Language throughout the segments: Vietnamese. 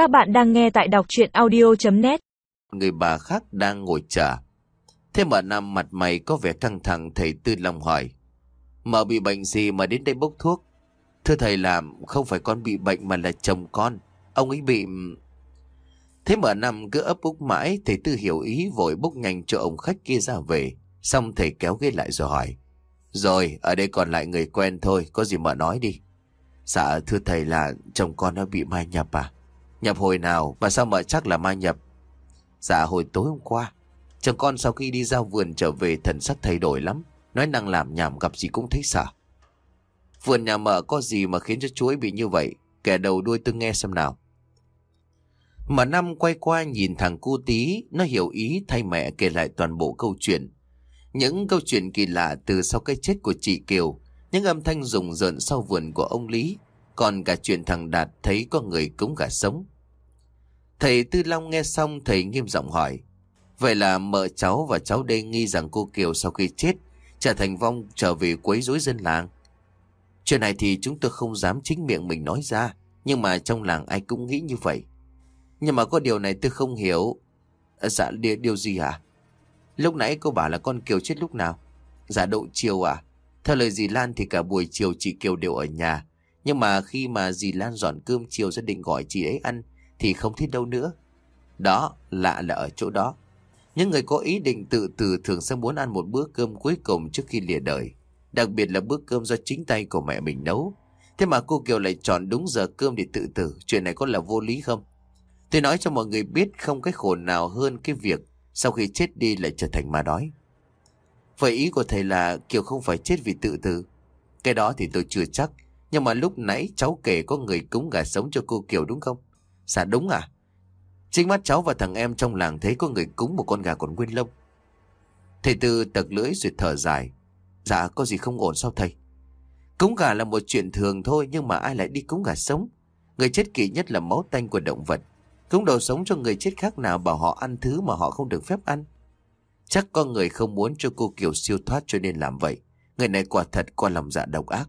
Các bạn đang nghe tại đọc chuyện audio.net Người bà khác đang ngồi chờ. Thế mà Nam mặt mày có vẻ căng thẳng thầy Tư Long hỏi. Mợ bị bệnh gì mà đến đây bốc thuốc? Thưa thầy làm không phải con bị bệnh mà là chồng con. Ông ấy bị... Thế mà Nam cứ ấp úc mãi thầy Tư hiểu ý vội bốc nhanh cho ông khách kia ra về. Xong thầy kéo ghế lại rồi hỏi. Rồi, ở đây còn lại người quen thôi, có gì mà nói đi. Dạ, thưa thầy là chồng con nó bị mai nhập à? Nhập hồi nào mà sao mà chắc là mai nhập? Dạ, hồi tối hôm qua. Chồng con sau khi đi ra vườn trở về thần sắc thay đổi lắm. Nói năng làm nhảm gặp gì cũng thấy sợ. Vườn nhà mợ có gì mà khiến cho chú ấy bị như vậy? Kẻ đầu đuôi tôi nghe xem nào. Mà Năm quay qua nhìn thằng cu tí, nó hiểu ý thay mẹ kể lại toàn bộ câu chuyện. Những câu chuyện kỳ lạ từ sau cái chết của chị Kiều, những âm thanh rùng rợn sau vườn của ông Lý, còn cả chuyện thằng Đạt thấy có người cúng gà sống. Thầy Tư Long nghe xong thầy nghiêm giọng hỏi, vậy là mợ cháu và cháu đây nghi rằng cô Kiều sau khi chết trở thành vong trở về quấy rối dân làng. Chuyện này thì chúng tôi không dám chính miệng mình nói ra, nhưng mà trong làng ai cũng nghĩ như vậy. Nhưng mà có điều này tôi không hiểu. À, dạ điều, điều gì hả? Lúc nãy cô bảo là con Kiều chết lúc nào? Dạ độ chiều à? Theo lời dì Lan thì cả buổi chiều chị Kiều đều ở nhà. Nhưng mà khi mà dì Lan dọn cơm chiều gia định gọi chị ấy ăn thì không thấy đâu nữa. Đó, lạ là ở chỗ đó. Những người có ý định tự tử thường sẽ muốn ăn một bữa cơm cuối cùng trước khi lìa đời. Đặc biệt là bữa cơm do chính tay của mẹ mình nấu. Thế mà cô Kiều lại chọn đúng giờ cơm để tự tử. Chuyện này có là vô lý không? Tôi nói cho mọi người biết không cái khổ nào hơn cái việc sau khi chết đi lại trở thành ma đói. Vậy ý của thầy là Kiều không phải chết vì tự tử. Cái đó thì tôi chưa chắc. Nhưng mà lúc nãy cháu kể có người cúng gà sống cho cô Kiều đúng không? Dạ đúng à? Chính mắt cháu và thằng em trong làng thấy có người cúng một con gà còn nguyên lông. Thầy Tư tật lưỡi rồi thở dài. Dạ có gì không ổn sao thầy? Cúng gà là một chuyện thường thôi, nhưng mà ai lại đi cúng gà sống? Người chết kỵ nhất là máu tanh của động vật. Cúng đầu sống cho người chết khác nào bảo họ ăn thứ mà họ không được phép ăn. Chắc có người không muốn cho cô Kiều siêu thoát cho nên làm vậy. Người này quả thật qua lòng dạ độc ác.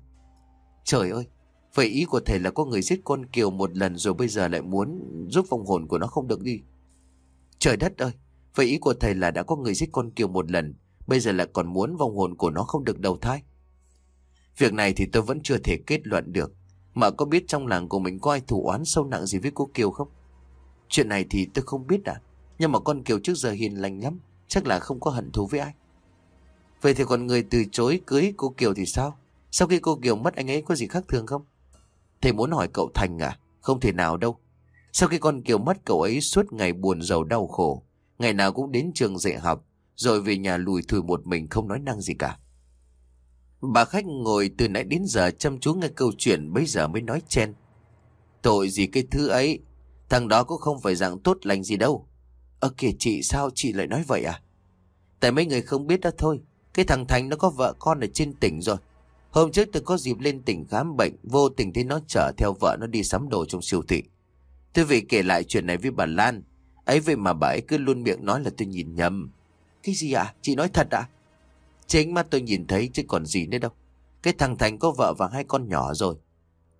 Trời ơi, vậy ý của thầy là có người giết con Kiều một lần rồi bây giờ lại muốn giúp vong hồn của nó không được đi. Trời đất ơi, vậy ý của thầy là đã có người giết con Kiều một lần, bây giờ lại còn muốn vong hồn của nó không được đầu thai. Việc này thì tôi vẫn chưa thể kết luận được. Mà có biết trong làng của mình có ai thủ oán sâu nặng gì với cô Kiều không? Chuyện này thì tôi không biết à. Nhưng mà con Kiều trước giờ hiền lành lắm. Chắc là không có hận thù với ai. Vậy thì còn người từ chối cưới cô Kiều thì sao? Sau khi cô Kiều mất anh ấy có gì khác thường không? Thầy muốn hỏi cậu Thành à? Không thể nào đâu. Sau khi con Kiều mất cậu ấy suốt ngày buồn giàu đau khổ. Ngày nào cũng đến trường dạy học. Rồi về nhà lùi thùi một mình không nói năng gì cả. Bà khách ngồi từ nãy đến giờ chăm chú nghe câu chuyện bây giờ mới nói chen. Tội gì cái thứ ấy, thằng đó cũng không phải dạng tốt lành gì đâu. Ơ kìa chị sao chị lại nói vậy à? Tại mấy người không biết đó thôi, cái thằng Thành nó có vợ con ở trên tỉnh rồi. Hôm trước tôi có dịp lên tỉnh khám bệnh, vô tình thấy nó chở theo vợ nó đi sắm đồ trong siêu thị. Tôi về kể lại chuyện này với bà Lan, ấy vậy mà bà ấy cứ luôn miệng nói là tôi nhìn nhầm. Cái gì ạ? À? Chị nói thật ạ? À? Chính mắt tôi nhìn thấy chứ còn gì nữa đâu. Cái thằng Thành có vợ và hai con nhỏ rồi.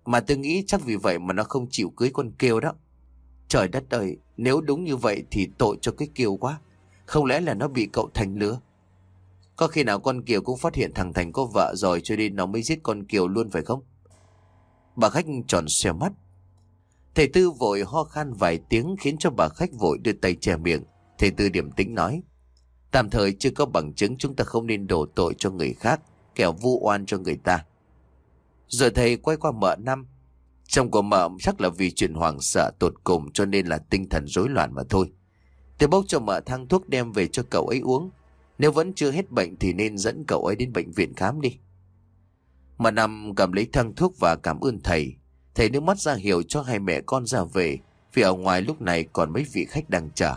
Mà tôi nghĩ chắc vì vậy mà nó không chịu cưới con Kiều đó. Trời đất ơi, nếu đúng như vậy thì tội cho cái Kiều quá. Không lẽ là nó bị cậu Thành lừa? Có khi nào con Kiều cũng phát hiện thằng Thành có vợ rồi cho nên nó mới giết con Kiều luôn phải không? Bà khách tròn xe mắt. Thầy Tư vội ho khan vài tiếng khiến cho bà khách vội đưa tay che miệng. Thầy Tư điểm tính nói. Tạm thời chưa có bằng chứng chúng ta không nên đổ tội cho người khác, kẻo vu oan cho người ta. Rồi thầy quay qua mợ năm. Chồng của mợ chắc là vì chuyện hoàng sợ tột cùng cho nên là tinh thần rối loạn mà thôi. Tôi bốc cho mợ thang thuốc đem về cho cậu ấy uống. Nếu vẫn chưa hết bệnh thì nên dẫn cậu ấy đến bệnh viện khám đi. Mà năm cầm lấy thang thuốc và cảm ơn thầy. Thầy nước mắt ra hiệu cho hai mẹ con ra về, vì ở ngoài lúc này còn mấy vị khách đang chờ.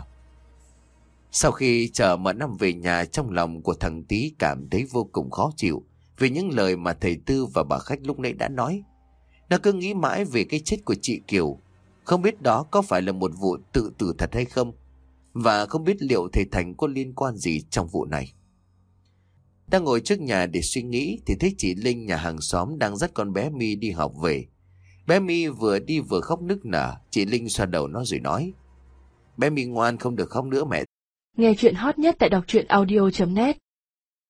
Sau khi chờ mà năm về nhà, trong lòng của thằng Tý cảm thấy vô cùng khó chịu vì những lời mà thầy Tư và bà khách lúc nãy đã nói. Nó cứ nghĩ mãi về cái chết của chị Kiều. Không biết đó có phải là một vụ tự tử thật hay không. Và không biết liệu thầy Thành có liên quan gì trong vụ này. Đang ngồi trước nhà để suy nghĩ thì thấy chị Linh nhà hàng xóm đang dắt con bé Mi đi học về. Bé My vừa đi vừa khóc nức nở, chị Linh xoa đầu nó rồi nói. Bé My ngoan không được khóc nữa mẹ. Nghe chuyện hot nhất tại đọc truyện audio.net